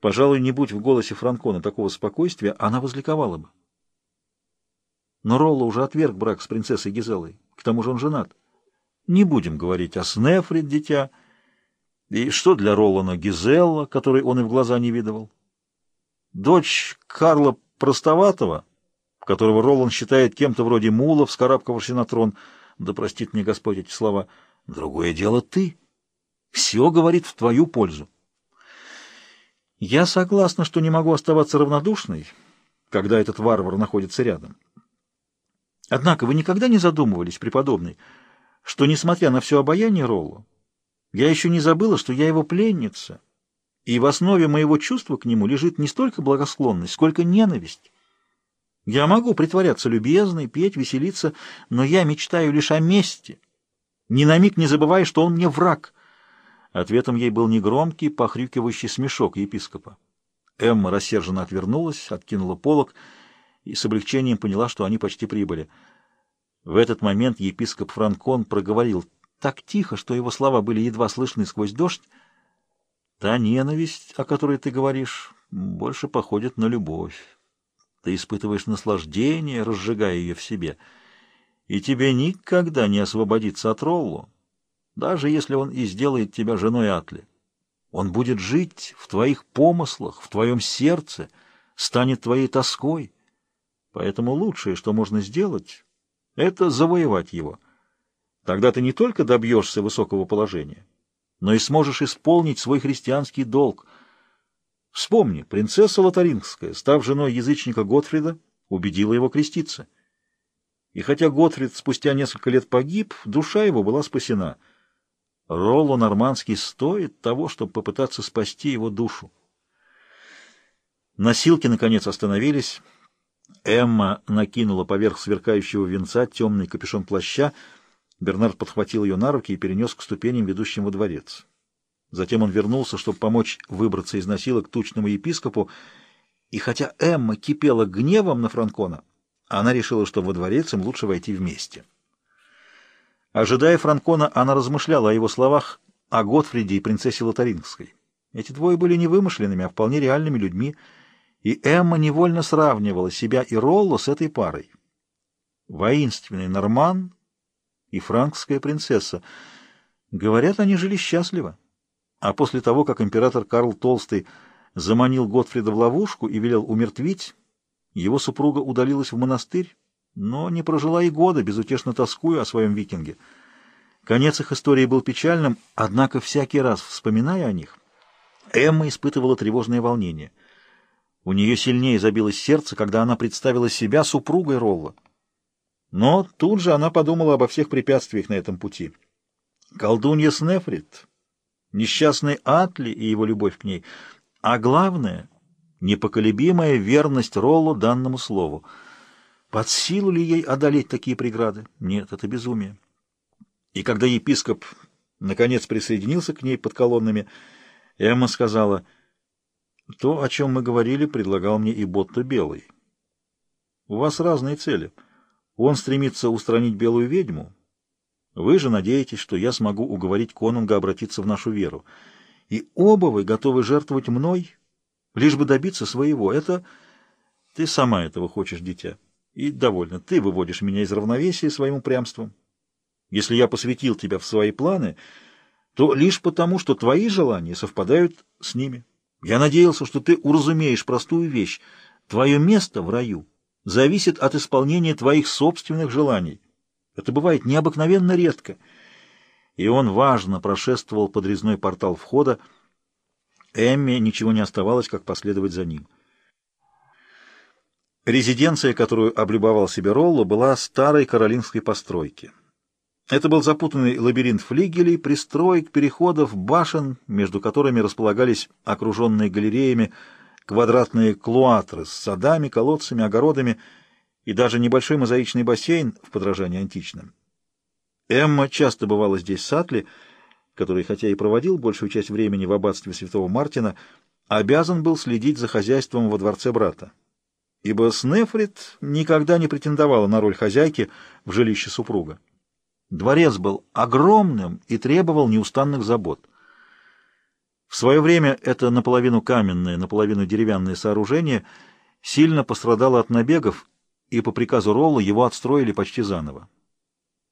Пожалуй, не будь в голосе Франкона такого спокойствия, она возликовала бы. Но Ролло уже отверг брак с принцессой Гизелой. К тому же он женат. Не будем говорить о Снефрит, дитя. И что для Роллана Гизелла, которой он и в глаза не видывал? Дочь Карла Простоватого, которого Ролан считает кем-то вроде мула, вскарабкавший на трон, да простит мне Господь эти слова, другое дело ты. Все говорит в твою пользу. Я согласна, что не могу оставаться равнодушной, когда этот варвар находится рядом. Однако вы никогда не задумывались, преподобный, что, несмотря на все обаяние Ролла, я еще не забыла, что я его пленница, и в основе моего чувства к нему лежит не столько благосклонность, сколько ненависть. Я могу притворяться любезной, петь, веселиться, но я мечтаю лишь о мести, ни на миг не забывая, что он мне враг. Ответом ей был негромкий, похрюкивающий смешок епископа. Эмма рассерженно отвернулась, откинула полог и с облегчением поняла, что они почти прибыли. В этот момент епископ Франкон проговорил так тихо, что его слова были едва слышны сквозь дождь. «Та ненависть, о которой ты говоришь, больше походит на любовь. Ты испытываешь наслаждение, разжигая ее в себе, и тебе никогда не освободиться от Роллу, даже если он и сделает тебя женой Атли. Он будет жить в твоих помыслах, в твоем сердце, станет твоей тоской». Поэтому лучшее, что можно сделать, это завоевать его. Тогда ты не только добьешься высокого положения, но и сможешь исполнить свой христианский долг. Вспомни, принцесса Лотарингская, став женой язычника Готфрида, убедила его креститься. И хотя Готфрид спустя несколько лет погиб, душа его была спасена. Ролло Нормандский стоит того, чтобы попытаться спасти его душу. Носилки, наконец, остановились. Эмма накинула поверх сверкающего венца темный капюшон плаща. Бернард подхватил ее на руки и перенес к ступеням, ведущим во дворец. Затем он вернулся, чтобы помочь выбраться из носилок тучному епископу, и хотя Эмма кипела гневом на Франкона, она решила, что во дворец им лучше войти вместе. Ожидая Франкона, она размышляла о его словах о Готфриде и принцессе Лотарингской. Эти двое были не вымышленными, а вполне реальными людьми — и Эмма невольно сравнивала себя и Ролло с этой парой. Воинственный Норман и франкская принцесса. Говорят, они жили счастливо. А после того, как император Карл Толстый заманил Готфрида в ловушку и велел умертвить, его супруга удалилась в монастырь, но не прожила и года, безутешно тоскуя о своем викинге. Конец их истории был печальным, однако всякий раз, вспоминая о них, Эмма испытывала тревожное волнение — у нее сильнее забилось сердце, когда она представила себя супругой Ролла. Но тут же она подумала обо всех препятствиях на этом пути. Колдунья Снефрит, несчастный Атли и его любовь к ней, а главное — непоколебимая верность Роллу данному слову. Под силу ли ей одолеть такие преграды? Нет, это безумие. И когда епископ наконец присоединился к ней под колоннами, Эмма сказала — то, о чем мы говорили, предлагал мне и Ботто Белый. У вас разные цели. Он стремится устранить белую ведьму. Вы же надеетесь, что я смогу уговорить конунга обратиться в нашу веру. И оба вы готовы жертвовать мной, лишь бы добиться своего. Это ты сама этого хочешь, дитя. И довольно. Ты выводишь меня из равновесия своим упрямством. Если я посвятил тебя в свои планы, то лишь потому, что твои желания совпадают с ними. Я надеялся, что ты уразумеешь простую вещь. Твое место в раю зависит от исполнения твоих собственных желаний. Это бывает необыкновенно редко. И он важно прошествовал подрезной портал входа. Эмме ничего не оставалось, как последовать за ним. Резиденция, которую облюбовал себе Ролло, была старой каролинской постройки. Это был запутанный лабиринт флигелей, пристроек, переходов, башен, между которыми располагались окруженные галереями квадратные клуатры с садами, колодцами, огородами и даже небольшой мозаичный бассейн в подражании античным. Эмма часто бывала здесь с Атли, который, хотя и проводил большую часть времени в аббатстве святого Мартина, обязан был следить за хозяйством во дворце брата, ибо Снефрит никогда не претендовала на роль хозяйки в жилище супруга. Дворец был огромным и требовал неустанных забот. В свое время это наполовину каменное, наполовину деревянное сооружение сильно пострадало от набегов, и по приказу Ролла его отстроили почти заново.